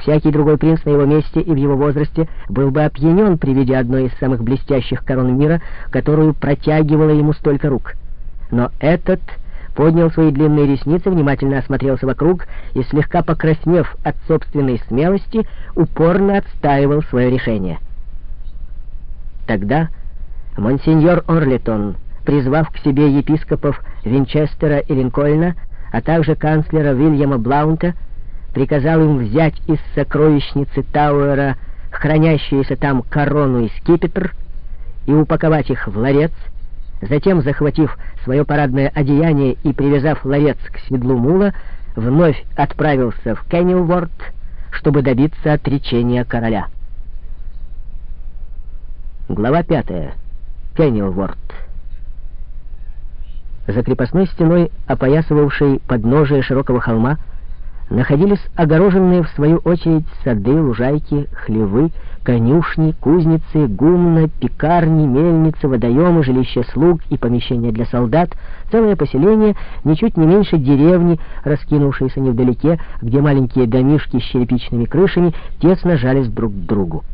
Всякий другой принц на его месте и в его возрасте был бы опьянен при виде одной из самых блестящих корон мира, которую протягивала ему столько рук. Но этот поднял свои длинные ресницы, внимательно осмотрелся вокруг и, слегка покраснев от собственной смелости, упорно отстаивал свое решение. Тогда монсеньор Орлитон, призвав к себе епископов Винчестера и Линкольна, а также канцлера Вильяма Блаунта, приказал им взять из сокровищницы Тауэра хранящуюся там корону и скипетр и упаковать их в ларец, затем, захватив свое парадное одеяние и привязав ларец к седлу мула, вновь отправился в Кеннилворд, чтобы добиться отречения короля. Глава пятая. Кеннилворд. За крепостной стеной, опоясывавшей подножие широкого холма, находились огороженные в свою очередь сады, лужайки, хлевы, конюшни, кузницы, гумна, пекарни, мельницы, водоемы, жилища слуг и помещения для солдат, целое поселение, ничуть не меньше деревни, раскинувшееся невдалеке, где маленькие домишки с черепичными крышами тесно жались друг к другу.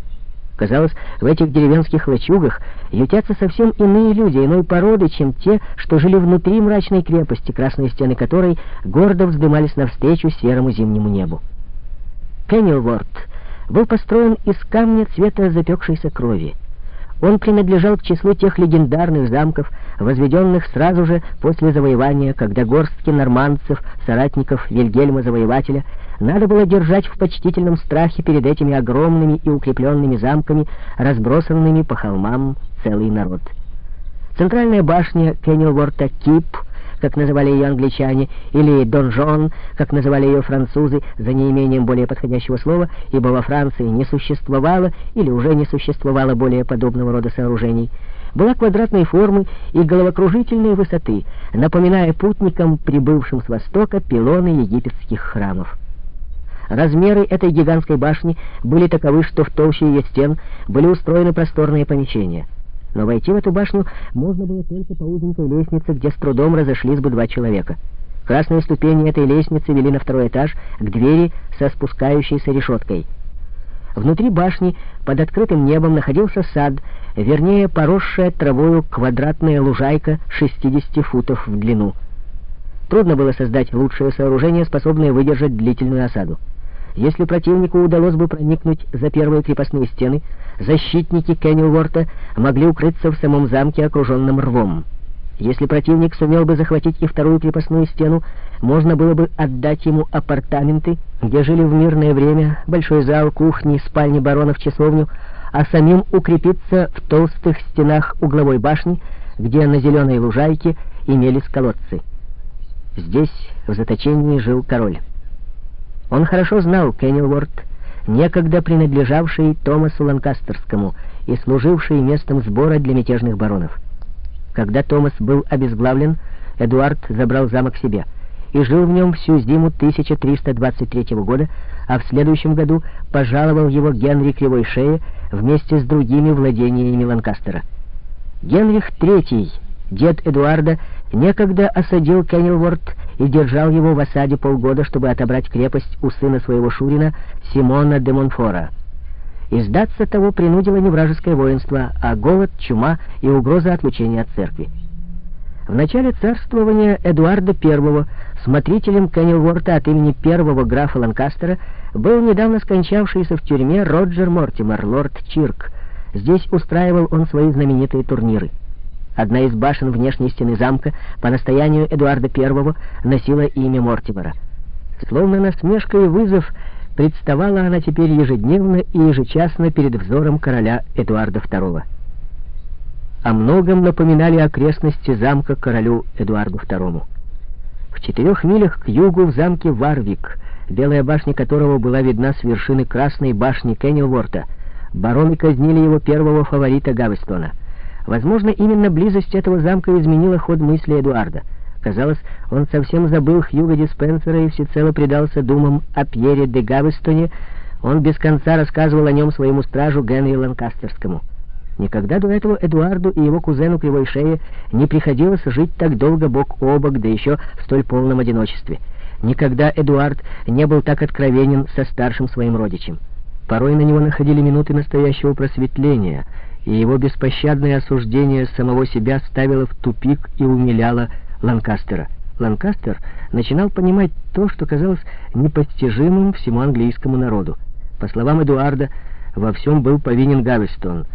Казалось, в этих деревенских лачугах ютятся совсем иные люди, иной породы, чем те, что жили внутри мрачной крепости, красные стены которой гордо вздымались навстречу серому зимнему небу. Пеннилворд был построен из камня цвета запекшейся крови. Он принадлежал к числу тех легендарных замков, возведенных сразу же после завоевания, когда горстки нормандцев, соратников Вильгельма Завоевателя, надо было держать в почтительном страхе перед этими огромными и укрепленными замками, разбросанными по холмам целый народ. Центральная башня Кеннелворта Кип — как называли ее англичане, или донжон, как называли ее французы, за неимением более подходящего слова, ибо во Франции не существовало или уже не существовало более подобного рода сооружений, была квадратной формы и головокружительной высоты, напоминая путникам, прибывшим с востока, пилоны египетских храмов. Размеры этой гигантской башни были таковы, что в толще ее стен были устроены просторные помещения — но войти в эту башню можно было только по узенькой лестнице, где с трудом разошлись бы два человека. Красные ступени этой лестницы вели на второй этаж к двери со спускающейся решеткой. Внутри башни под открытым небом находился сад, вернее, поросшая травою квадратная лужайка 60 футов в длину. Трудно было создать лучшее сооружение, способное выдержать длительную осаду. Если противнику удалось бы проникнуть за первые крепостные стены, защитники Кеннилворта могли укрыться в самом замке, окруженном рвом. Если противник сумел бы захватить и вторую крепостную стену, можно было бы отдать ему апартаменты, где жили в мирное время, большой зал, кухни, спальни баронов, часовню, а самим укрепиться в толстых стенах угловой башни, где на зеленой лужайке имелись колодцы. Здесь в заточении жил король. Он хорошо знал Кеннилворд, некогда принадлежавший Томасу Ланкастерскому и служивший местом сбора для мятежных баронов. Когда Томас был обезглавлен, Эдуард забрал замок себе и жил в нем всю зиму 1323 года, а в следующем году пожаловал его Генри Кривой Шее вместе с другими владениями Ланкастера. Генрих III, дед Эдуарда, некогда осадил Кеннелворд и держал его в осаде полгода, чтобы отобрать крепость у сына своего Шурина Симона де Монфора. И сдаться того принудило не вражеское воинство, а голод, чума и угроза отлучения от церкви. В начале царствования Эдуарда I, смотрителем Кеннелворта от имени первого графа Ланкастера, был недавно скончавшийся в тюрьме Роджер Мортимер, лорд Чирк. Здесь устраивал он свои знаменитые турниры. Одна из башен внешней стены замка по настоянию Эдуарда I носила имя Мортимера. Словно насмешка и вызов, представала она теперь ежедневно и ежечасно перед взором короля Эдуарда II. О многом напоминали окрестности замка королю Эдуарду II. В четырех милях к югу в замке Варвик, белая башня которого была видна с вершины красной башни Кеннелворта, бароны казнили его первого фаворита Гавестона — Возможно, именно близость этого замка изменила ход мысли Эдуарда. Казалось, он совсем забыл Хьюга Диспенсера и всецело предался думам о Пьере де Гавестоне. Он без конца рассказывал о нем своему стражу Генри Ланкастерскому. Никогда до этого Эдуарду и его кузену Кривой Шее не приходилось жить так долго бок о бок, да еще в столь полном одиночестве. Никогда Эдуард не был так откровенен со старшим своим родичем. Порой на него находили минуты настоящего просветления, и его беспощадное осуждение самого себя ставило в тупик и умиляло Ланкастера. Ланкастер начинал понимать то, что казалось непостижимым всему английскому народу. По словам Эдуарда, во всем был повинен Гавестон —